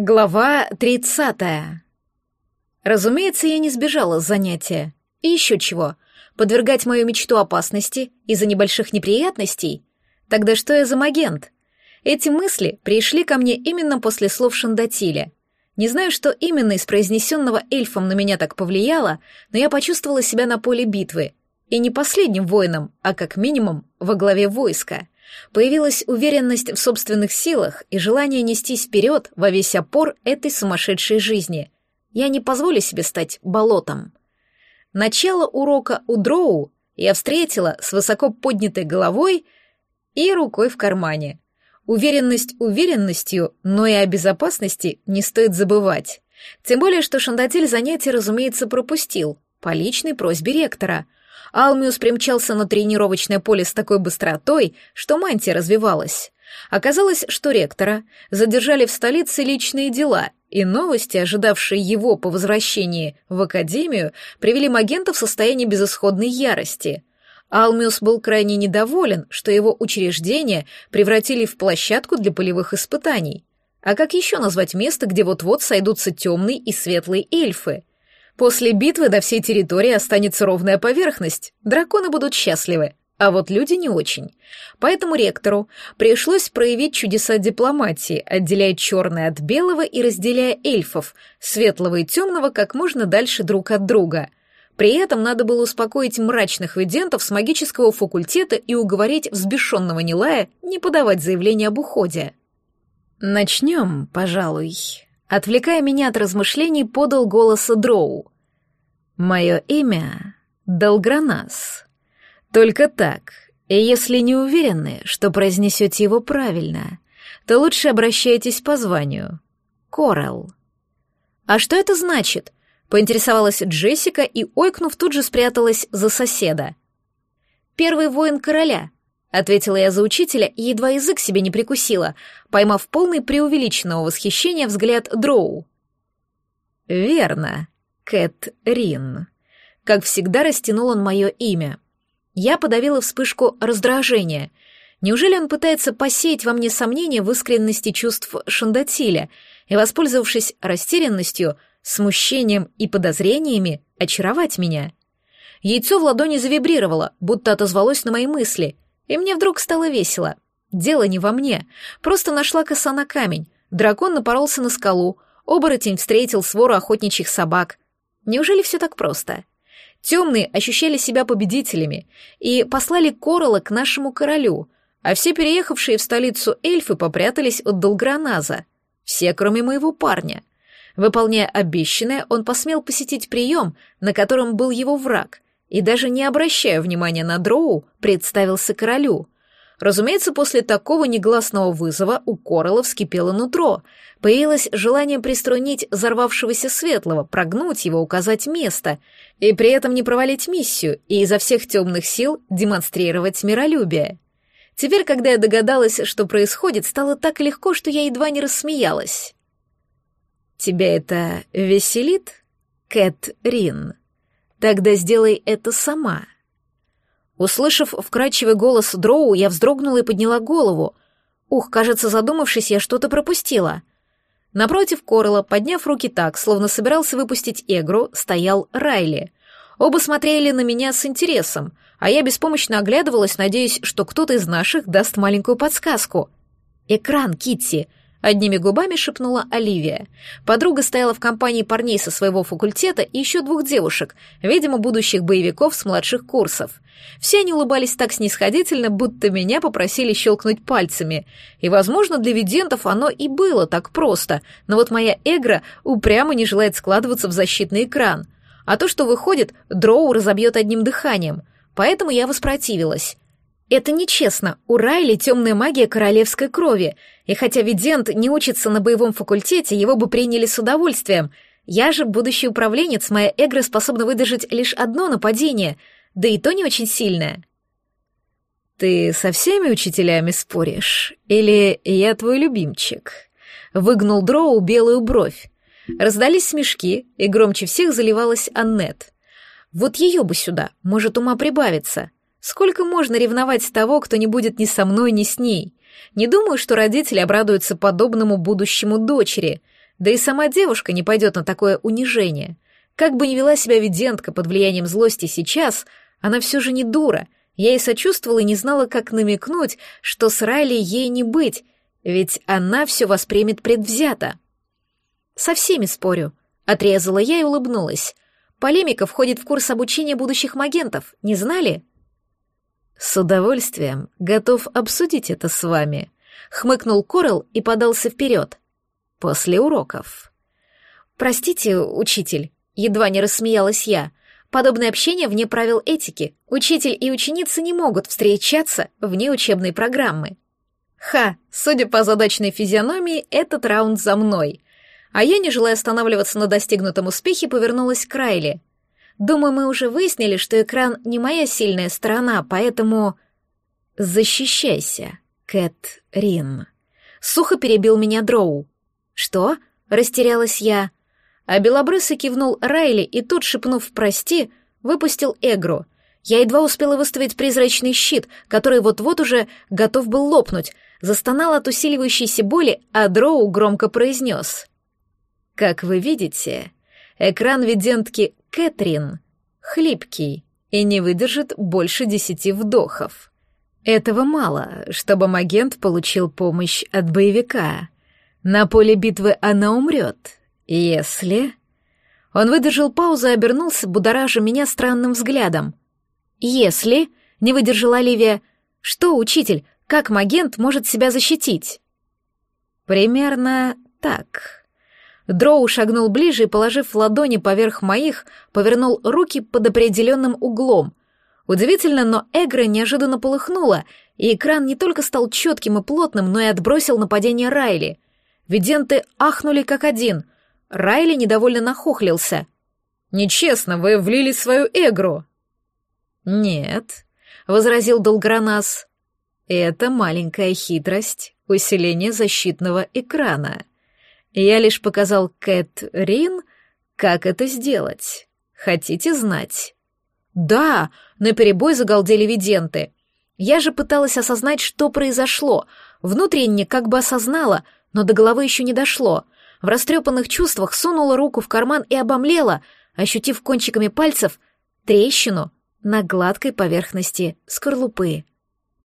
Глава 30. Разумеется, я не сбежала с занятия. И еще чего. Подвергать мою мечту опасности из-за небольших неприятностей? Тогда что я за магент? Эти мысли пришли ко мне именно после слов Шандатиля. Не знаю, что именно из произнесенного эльфом на меня так повлияло, но я почувствовала себя на поле битвы. И не последним воином, а как минимум во главе войска — Появилась уверенность в собственных силах и желание нестись вперед во весь опор этой сумасшедшей жизни. Я не позволю себе стать болотом. Начало урока у Дроу я встретила с высоко поднятой головой и рукой в кармане. Уверенность уверенностью, но и о безопасности не стоит забывать. Тем более, что Шандатель занятия, разумеется, пропустил, по личной просьбе ректора — Алмиус примчался на тренировочное поле с такой быстротой, что мантия развивалась. Оказалось, что ректора задержали в столице личные дела, и новости, ожидавшие его по возвращении в академию, привели Магента в состояние безысходной ярости. Алмиус был крайне недоволен, что его учреждение превратили в площадку для полевых испытаний. А как еще назвать место, где вот-вот сойдутся темные и светлые эльфы? После битвы до всей территории останется ровная поверхность, драконы будут счастливы, а вот люди не очень. Поэтому ректору пришлось проявить чудеса дипломатии, отделяя черное от белого и разделяя эльфов, светлого и темного, как можно дальше друг от друга. При этом надо было успокоить мрачных видентов с магического факультета и уговорить взбешенного Нилая не подавать заявление об уходе. «Начнем, пожалуй», Отвлекая меня от размышлений, подал голос Дроу. «Мое имя — Долгранас. Только так, и если не уверены, что произнесете его правильно, то лучше обращайтесь по званию. Корел». «А что это значит?» — поинтересовалась Джессика и, ойкнув, тут же спряталась за соседа. «Первый воин короля», — ответила я за учителя и едва язык себе не прикусила, поймав полный преувеличенного восхищения взгляд Дроу. «Верно, Кэт Рин». Как всегда растянул он мое имя. Я подавила вспышку раздражения. Неужели он пытается посеять во мне сомнения в искренности чувств Шандатиля и, воспользовавшись растерянностью, смущением и подозрениями, очаровать меня? Яйцо в ладони завибрировало, будто отозвалось на мои мысли — и мне вдруг стало весело. Дело не во мне. Просто нашла коса на камень. Дракон напоролся на скалу. Оборотень встретил свору охотничьих собак. Неужели все так просто? Темные ощущали себя победителями и послали Корола к нашему королю, а все переехавшие в столицу эльфы попрятались от Долграназа. Все, кроме моего парня. Выполняя обещанное, он посмел посетить прием, на котором был его враг — и даже не обращая внимания на дроу, представился королю. Разумеется, после такого негласного вызова у Корола вскипело нутро. Появилось желание приструнить взорвавшегося светлого, прогнуть его, указать место, и при этом не провалить миссию и изо всех темных сил демонстрировать миролюбие. Теперь, когда я догадалась, что происходит, стало так легко, что я едва не рассмеялась. «Тебя это веселит, Кэт Рин?» Тогда сделай это сама. Услышав вкрадчивый голос Дроу, я вздрогнула и подняла голову. Ух, кажется, задумавшись, я что-то пропустила. Напротив Корла, подняв руки так, словно собирался выпустить Эгру, стоял Райли. Оба смотрели на меня с интересом, а я беспомощно оглядывалась, надеясь, что кто-то из наших даст маленькую подсказку. «Экран, Китти!» Одними губами шепнула Оливия. Подруга стояла в компании парней со своего факультета и еще двух девушек, видимо, будущих боевиков с младших курсов. Все они улыбались так снисходительно, будто меня попросили щелкнуть пальцами. И, возможно, для видентов оно и было так просто, но вот моя эгра упрямо не желает складываться в защитный экран. А то, что выходит, дроу разобьет одним дыханием. Поэтому я воспротивилась. Это нечестно. У Райли темная магия королевской крови, и хотя Видент не учится на боевом факультете, его бы приняли с удовольствием. Я же будущий управленец, моя эгра способна выдержать лишь одно нападение, да и то не очень сильное. Ты со всеми учителями споришь? Или я твой любимчик? Выгнул Дроу белую бровь. Раздались смешки, и громче всех заливалась Аннет. Вот ее бы сюда, может, ума прибавится. Сколько можно ревновать того, кто не будет ни со мной, ни с ней? Не думаю, что родители обрадуются подобному будущему дочери. Да и сама девушка не пойдет на такое унижение. Как бы ни вела себя видентка под влиянием злости сейчас, она все же не дура. Я ей сочувствовала и не знала, как намекнуть, что с Райли ей не быть, ведь она все воспримет предвзято. «Со всеми спорю», — отрезала я и улыбнулась. «Полемика входит в курс обучения будущих магентов, не знали?» «С удовольствием готов обсудить это с вами», — хмыкнул Корел и подался вперед. «После уроков». «Простите, учитель», — едва не рассмеялась я. «Подобное общение вне правил этики. Учитель и ученица не могут встречаться вне учебной программы». «Ха, судя по задачной физиономии, этот раунд за мной», а я, не желая останавливаться на достигнутом успехе, повернулась к Райли. Думаю, мы уже выяснили, что экран не моя сильная сторона, поэтому... Защищайся, Кэт Рин. Сухо перебил меня Дроу. Что? Растерялась я. А белобрысый кивнул Райли и тут, шепнув «прости», выпустил Эгру. Я едва успела выставить призрачный щит, который вот-вот уже готов был лопнуть, застонал от усиливающейся боли, а Дроу громко произнес. Как вы видите, экран видентки Кэтрин хлипкий и не выдержит больше десяти вдохов. Этого мало, чтобы магент получил помощь от боевика. На поле битвы она умрет, если... Он выдержал паузу и обернулся, будоража меня странным взглядом. «Если...» — не выдержала Оливия. «Что, учитель, как магент может себя защитить?» «Примерно так», Дроу шагнул ближе и, положив ладони поверх моих, повернул руки под определенным углом. Удивительно, но Эгра неожиданно полыхнула, и экран не только стал четким и плотным, но и отбросил нападение Райли. Виденты ахнули как один. Райли недовольно нахохлился. «Нечестно, вы влили свою Эгру». «Нет», — возразил Долгранас. «Это маленькая хитрость, усиление защитного экрана». Я лишь показал Кэт Рин, как это сделать. Хотите знать? Да, на перебой загалдели виденты. Я же пыталась осознать, что произошло. Внутренне как бы осознала, но до головы еще не дошло. В растрепанных чувствах сунула руку в карман и обомлела, ощутив кончиками пальцев трещину на гладкой поверхности скорлупы.